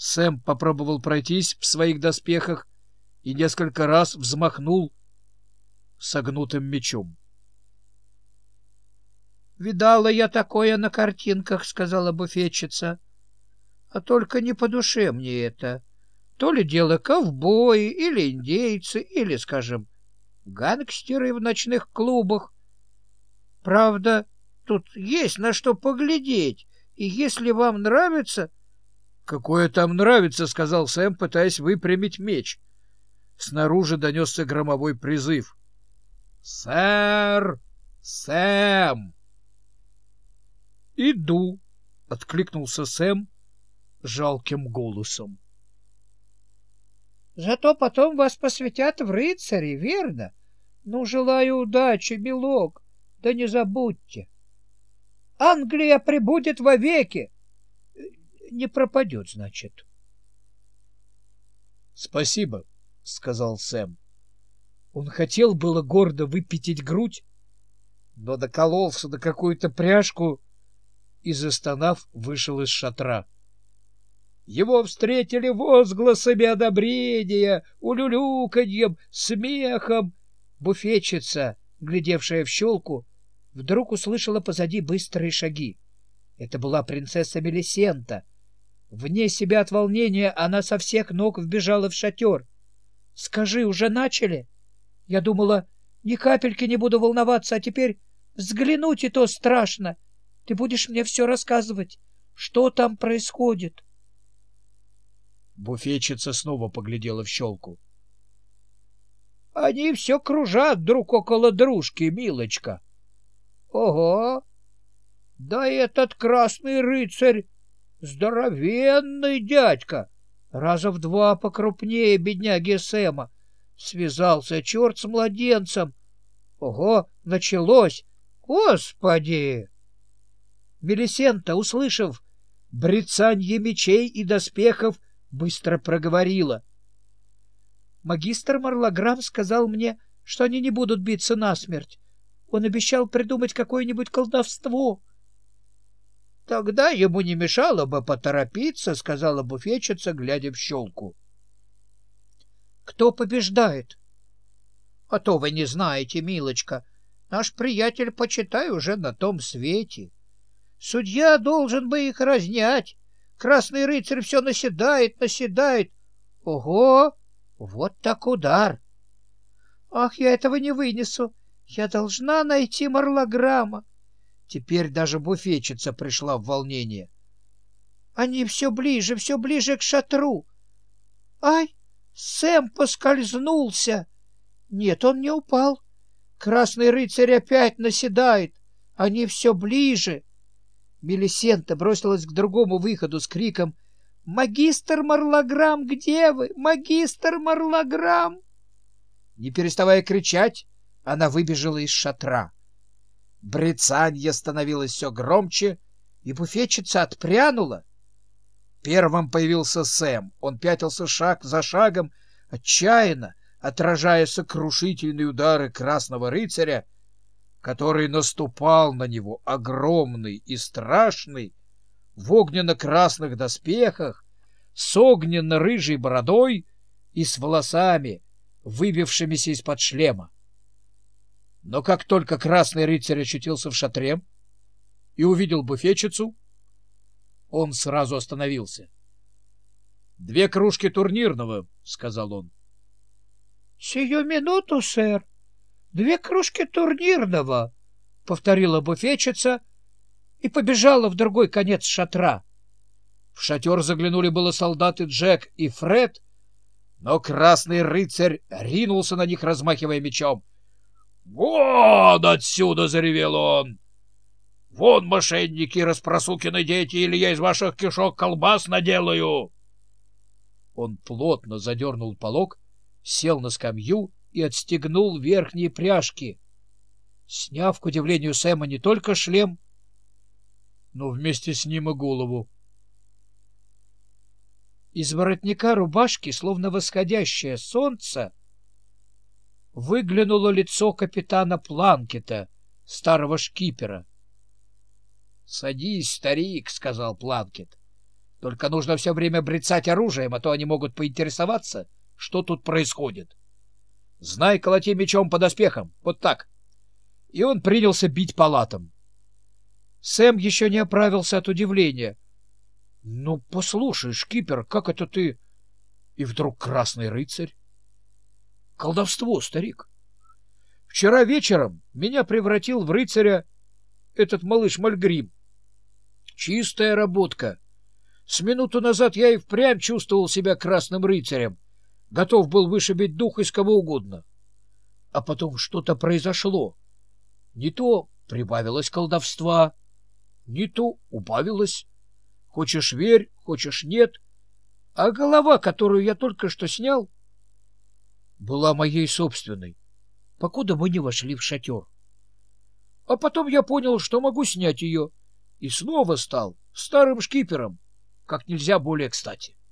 Сэм попробовал пройтись в своих доспехах и несколько раз взмахнул согнутым мечом. — Видала я такое на картинках, — сказала буфетчица. — А только не по душе мне это. То ли дело ковбои или индейцы, или, скажем, гангстеры в ночных клубах. Правда, тут есть на что поглядеть, и если вам нравится... — Какое там нравится, — сказал Сэм, пытаясь выпрямить меч. Снаружи донесся громовой призыв. — Сэр! Сэм! «Иду!» — откликнулся Сэм жалким голосом. «Зато потом вас посвятят в рыцари, верно? Ну, желаю удачи, милок, да не забудьте. Англия прибудет вовеки. Не пропадет, значит». «Спасибо», — сказал Сэм. Он хотел было гордо выпятить грудь, но докололся на какую-то пряжку и, застонав, вышел из шатра. Его встретили возгласами одобрения, улюлюканьем, смехом. Буфетчица, глядевшая в щелку, вдруг услышала позади быстрые шаги. Это была принцесса Мелисента. Вне себя от волнения она со всех ног вбежала в шатер. — Скажи, уже начали? Я думала, ни капельки не буду волноваться, а теперь взглянуть и то страшно. — ты будешь мне все рассказывать, что там происходит. Буфетчица снова поглядела в щелку. — Они все кружат друг около дружки, милочка. — Ого! Да этот красный рыцарь здоровенный дядька, раза в два покрупнее бедняги Сэма. Связался черт с младенцем. Ого, началось! Господи! Мелисента, услышав брецанье мечей и доспехов, быстро проговорила. Магистр Марлаграм сказал мне, что они не будут биться насмерть. Он обещал придумать какое-нибудь колдовство. — Тогда ему не мешало бы поторопиться, — сказала буфетчица, глядя в щелку. — Кто побеждает? — А то вы не знаете, милочка. Наш приятель, почитай, уже на том свете. — Судья должен бы их разнять. Красный рыцарь все наседает, наседает. Ого! Вот так удар! Ах, я этого не вынесу. Я должна найти марлограмма. Теперь даже буфетчица пришла в волнение. Они все ближе, все ближе к шатру. Ай, Сэм поскользнулся. Нет, он не упал. Красный рыцарь опять наседает. Они все ближе. Мелисента бросилась к другому выходу с криком «Магистр Марлограмм, где вы? Магистр Марлограмм!» Не переставая кричать, она выбежала из шатра. Брецанье становилось все громче, и буфетчица отпрянула. Первым появился Сэм. Он пятился шаг за шагом, отчаянно отражая сокрушительные удары красного рыцаря, который наступал на него, огромный и страшный, в огненно-красных доспехах, с огненно-рыжей бородой и с волосами, выбившимися из-под шлема. Но как только красный рыцарь очутился в шатре и увидел буфетчицу, он сразу остановился. — Две кружки турнирного, — сказал он. — Сию минуту, сэр, Две кружки турнирного, — повторила буфетчица и побежала в другой конец шатра. В шатер заглянули было солдаты Джек и Фред, но красный рыцарь ринулся на них, размахивая мечом. «Вон отсюда!» — заревел он. «Вон, мошенники, распросукины дети, или я из ваших кишок колбас наделаю!» Он плотно задернул полог, сел на скамью и отстегнул верхние пряжки, сняв, к удивлению Сэма, не только шлем, но вместе с ним и голову. Из воротника рубашки, словно восходящее солнце, выглянуло лицо капитана Планкета, старого шкипера. — Садись, старик, — сказал Планкет. — Только нужно все время брецать оружием, а то они могут поинтересоваться, что тут происходит. Знай, колоти мечом по доспехам. Вот так. И он принялся бить палатом. Сэм еще не оправился от удивления. — Ну, послушай, шкипер, как это ты... И вдруг красный рыцарь? — Колдовство, старик. Вчера вечером меня превратил в рыцаря этот малыш Мальгрим. Чистая работка. С минуту назад я и впрямь чувствовал себя красным рыцарем, готов был вышибить дух из кого угодно. А потом что-то произошло. Не то прибавилось колдовства, не то убавилось. Хочешь — верь, хочешь — нет. А голова, которую я только что снял, была моей собственной покуда мы не вошли в шатер. А потом я понял, что могу снять ее, и снова стал старым шкипером, как нельзя более кстати.